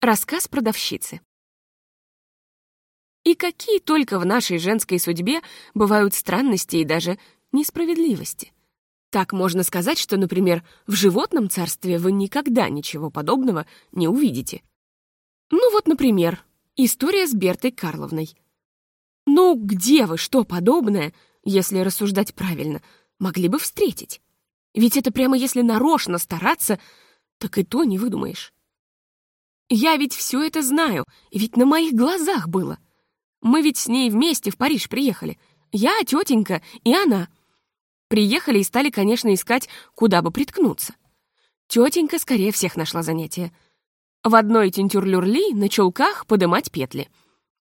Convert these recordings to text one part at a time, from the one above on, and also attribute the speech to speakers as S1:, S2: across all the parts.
S1: Рассказ продавщицы. И какие только в нашей женской судьбе бывают странности и даже несправедливости. Так можно сказать, что, например, в животном царстве вы никогда ничего подобного не увидите. Ну вот, например, история с Бертой Карловной. Ну, где вы что подобное, если рассуждать правильно, могли бы встретить? Ведь это прямо если нарочно стараться, так и то не выдумаешь. Я ведь все это знаю, ведь на моих глазах было. Мы ведь с ней вместе в Париж приехали. Я, тетенька и она. Приехали и стали, конечно, искать, куда бы приткнуться. Тетенька скорее всех нашла занятие. В одной тентюрлюрли на чулках подымать петли.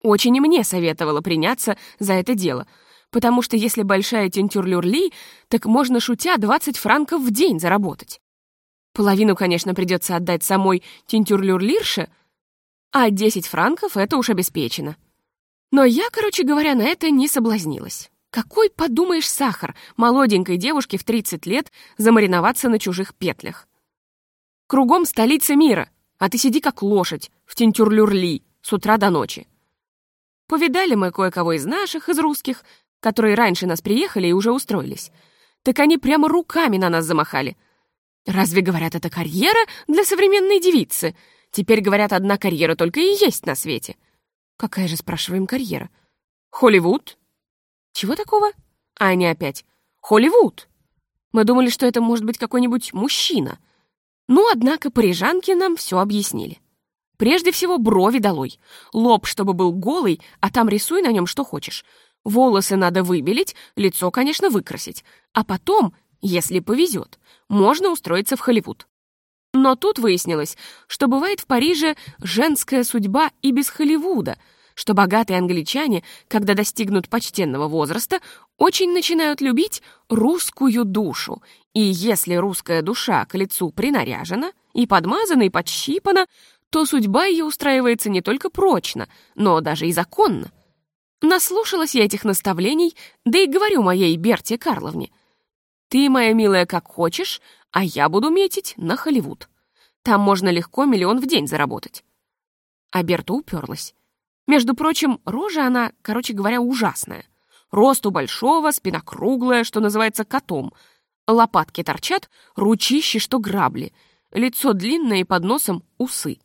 S1: Очень и мне советовала приняться за это дело, потому что если большая тентюрлюрли, так можно, шутя, 20 франков в день заработать. Половину, конечно, придется отдать самой тинтюрлюрлирше, а 10 франков — это уж обеспечено. Но я, короче говоря, на это не соблазнилась. Какой, подумаешь, сахар молоденькой девушке в 30 лет замариноваться на чужих петлях? Кругом столица мира, а ты сиди как лошадь в тинтюрлюрли с утра до ночи. Повидали мы кое-кого из наших, из русских, которые раньше нас приехали и уже устроились. Так они прямо руками на нас замахали — Разве, говорят, это карьера для современной девицы? Теперь, говорят, одна карьера только и есть на свете. Какая же, спрашиваем, карьера? Холливуд? Чего такого? А они опять. Холливуд. Мы думали, что это может быть какой-нибудь мужчина. Ну, однако, парижанки нам все объяснили. Прежде всего, брови долой. Лоб, чтобы был голый, а там рисуй на нем что хочешь. Волосы надо выбелить, лицо, конечно, выкрасить. А потом, если повезет, можно устроиться в Холливуд. Но тут выяснилось, что бывает в Париже женская судьба и без Холливуда, что богатые англичане, когда достигнут почтенного возраста, очень начинают любить русскую душу, и если русская душа к лицу принаряжена и подмазана и подщипана, то судьба ее устраивается не только прочно, но даже и законно. Наслушалась я этих наставлений, да и говорю моей Берте Карловне — ты, моя милая, как хочешь, а я буду метить на Холливуд. Там можно легко миллион в день заработать. А Берта уперлась. Между прочим, рожа она, короче говоря, ужасная. Росту большого, спина круглая, что называется котом. Лопатки торчат, ручищи, что грабли. Лицо длинное и под носом усы.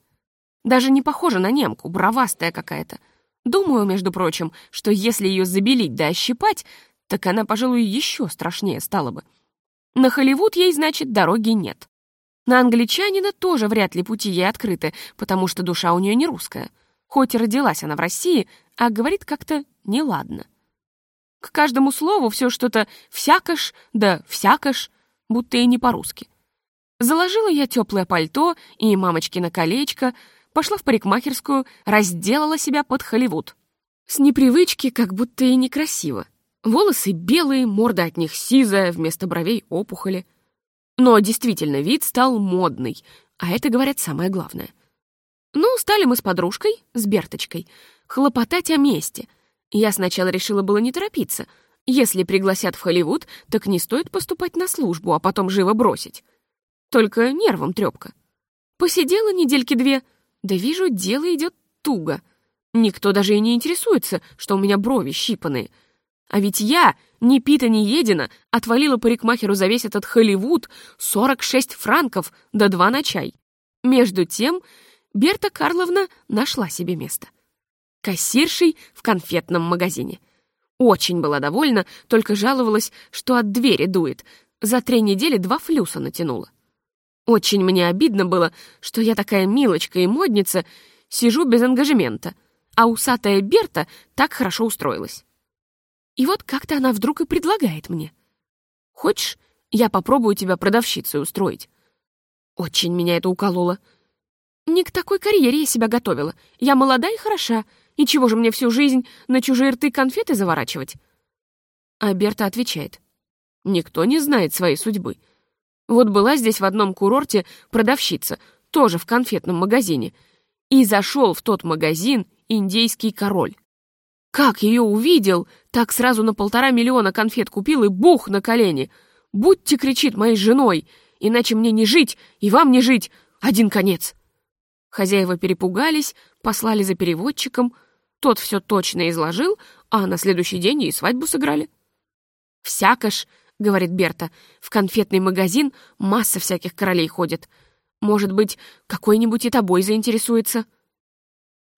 S1: Даже не похожа на немку, бровастая какая-то. Думаю, между прочим, что если ее забелить да ощипать, так она, пожалуй, еще страшнее стала бы. На Холливуд ей, значит, дороги нет. На англичанина тоже вряд ли пути ей открыты, потому что душа у нее не русская. Хоть и родилась она в России, а говорит как-то неладно. К каждому слову все что-то «всякош» да «всякош», будто и не по-русски. Заложила я теплое пальто и мамочкино колечко, пошла в парикмахерскую, разделала себя под Холливуд. С непривычки как будто и некрасиво. Волосы белые, морда от них сизая, вместо бровей опухоли. Но действительно, вид стал модный, а это, говорят, самое главное. Ну, стали мы с подружкой, с Берточкой, хлопотать о месте. Я сначала решила было не торопиться. Если пригласят в Холливуд, так не стоит поступать на службу, а потом живо бросить. Только нервом трёпка. Посидела недельки две, да вижу, дело идет туго. Никто даже и не интересуется, что у меня брови щипанные — а ведь я, ни пита, ни едина, отвалила парикмахеру за весь этот Холливуд 46 франков до два на чай. Между тем Берта Карловна нашла себе место. Кассиршей в конфетном магазине. Очень была довольна, только жаловалась, что от двери дует. За три недели два флюса натянула. Очень мне обидно было, что я такая милочка и модница, сижу без ангажемента, а усатая Берта так хорошо устроилась. И вот как-то она вдруг и предлагает мне. «Хочешь, я попробую тебя продавщицей устроить?» Очень меня это укололо. Не к такой карьере я себя готовила. Я молода и хороша. И чего же мне всю жизнь на чужие рты конфеты заворачивать? А Берта отвечает. Никто не знает своей судьбы. Вот была здесь в одном курорте продавщица, тоже в конфетном магазине. И зашел в тот магазин индейский король. Как ее увидел, так сразу на полтора миллиона конфет купил и бух на колени. «Будьте, — кричит, — моей женой, иначе мне не жить и вам не жить. Один конец». Хозяева перепугались, послали за переводчиком. Тот все точно изложил, а на следующий день и свадьбу сыграли. «Всяко ж», — говорит Берта, — «в конфетный магазин масса всяких королей ходит. Может быть, какой-нибудь и тобой заинтересуется?»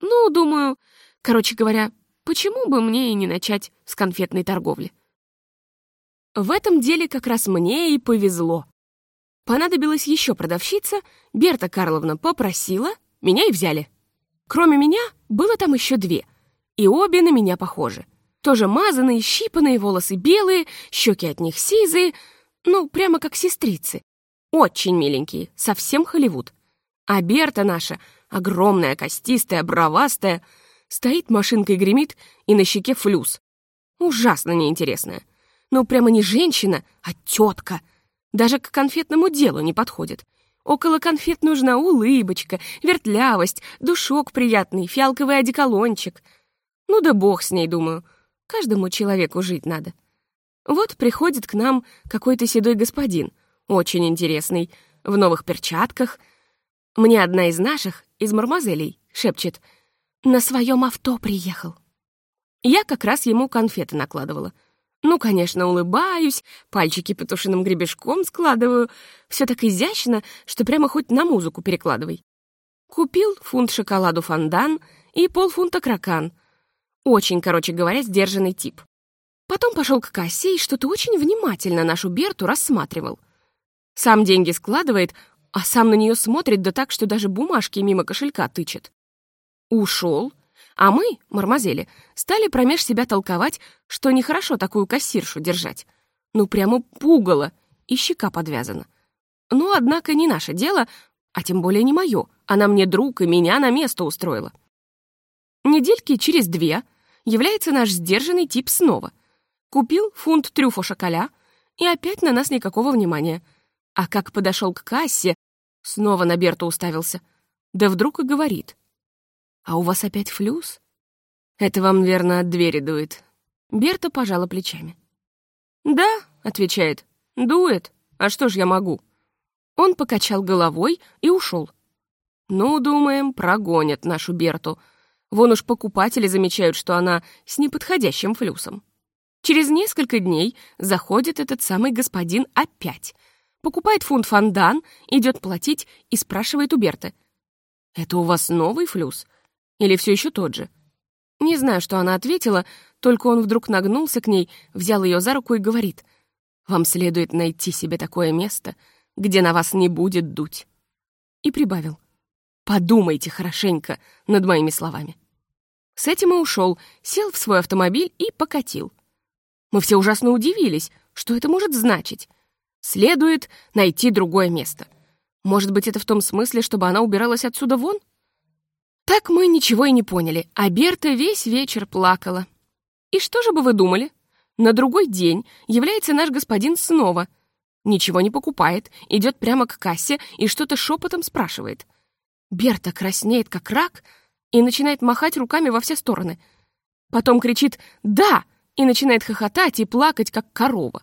S1: «Ну, думаю, короче говоря, почему бы мне и не начать с конфетной торговли?» В этом деле как раз мне и повезло. Понадобилась еще продавщица, Берта Карловна попросила, меня и взяли. Кроме меня было там еще две, и обе на меня похожи. Тоже мазаные, щипанные, волосы белые, щеки от них сизые, ну, прямо как сестрицы. Очень миленькие, совсем Холливуд. А Берта наша, огромная, костистая, бровастая, стоит машинкой гремит и на щеке флюс. Ужасно неинтересная. Ну, прямо не женщина, а тетка. Даже к конфетному делу не подходит. Около конфет нужна улыбочка, вертлявость, душок приятный, фиалковый одеколончик. Ну да бог с ней, думаю. Каждому человеку жить надо. Вот приходит к нам какой-то седой господин, очень интересный, в новых перчатках. Мне одна из наших, из мармазелей, шепчет, «На своем авто приехал». Я как раз ему конфеты накладывала — ну, конечно, улыбаюсь, пальчики петушиным гребешком складываю. Все так изящно, что прямо хоть на музыку перекладывай. Купил фунт шоколаду фондан и полфунта кракан. Очень, короче говоря, сдержанный тип. Потом пошел к кассе и что-то очень внимательно нашу Берту рассматривал. Сам деньги складывает, а сам на нее смотрит да так, что даже бумажки мимо кошелька тычет. Ушел, а мы, мармазели, стали промеж себя толковать, что нехорошо такую кассиршу держать. Ну, прямо пугало, и щека подвязана. Ну, однако, не наше дело, а тем более не мое. Она мне друг и меня на место устроила. Недельки через две является наш сдержанный тип снова. Купил фунт трюфа шоколя, и опять на нас никакого внимания. А как подошел к кассе, снова на Берту уставился. Да вдруг и говорит. «А у вас опять флюс?» «Это вам, верно, от двери дует». Берта пожала плечами. «Да», — отвечает, — «дует. А что ж я могу?» Он покачал головой и ушел. «Ну, думаем, прогонят нашу Берту. Вон уж покупатели замечают, что она с неподходящим флюсом. Через несколько дней заходит этот самый господин опять. Покупает фунт фондан, идет платить и спрашивает у Берты. «Это у вас новый флюс? Или все еще тот же? Не знаю, что она ответила, только он вдруг нагнулся к ней, взял ее за руку и говорит, «Вам следует найти себе такое место, где на вас не будет дуть». И прибавил, «Подумайте хорошенько над моими словами». С этим и ушел, сел в свой автомобиль и покатил. Мы все ужасно удивились, что это может значить. Следует найти другое место. Может быть, это в том смысле, чтобы она убиралась отсюда вон? Так мы ничего и не поняли, а Берта весь вечер плакала. И что же бы вы думали? На другой день является наш господин снова. Ничего не покупает, идет прямо к кассе и что-то шепотом спрашивает. Берта краснеет, как рак, и начинает махать руками во все стороны. Потом кричит «Да!» и начинает хохотать и плакать, как корова.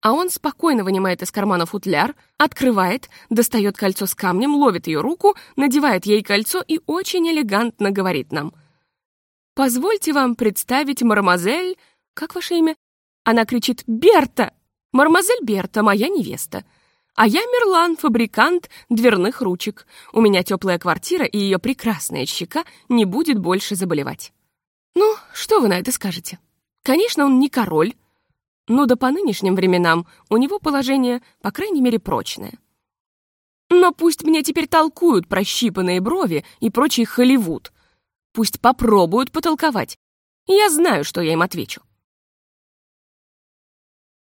S1: А он спокойно вынимает из кармана футляр, открывает, достает кольцо с камнем, ловит ее руку, надевает ей кольцо и очень элегантно говорит нам. «Позвольте вам представить мадемуазель... Как ваше имя?» Она кричит «Берта!» «Мадемуазель Берта, моя невеста!» А я Мерлан, фабрикант дверных ручек. У меня теплая квартира, и ее прекрасная щека не будет больше заболевать. Ну, что вы на это скажете? Конечно, он не король, но да по нынешним временам у него положение, по крайней мере, прочное. Но пусть мне теперь толкуют про щипанные брови и прочий Холливуд. Пусть попробуют потолковать. Я знаю, что я им отвечу.